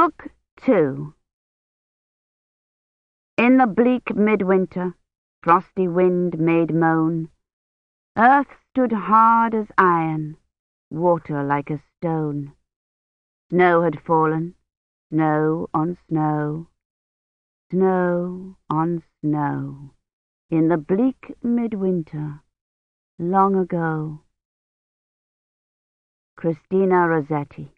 Book Two In the bleak midwinter, frosty wind made moan, Earth stood hard as iron, water like a stone. Snow had fallen, snow on snow, snow on snow, in the bleak midwinter, long ago. Christina Rossetti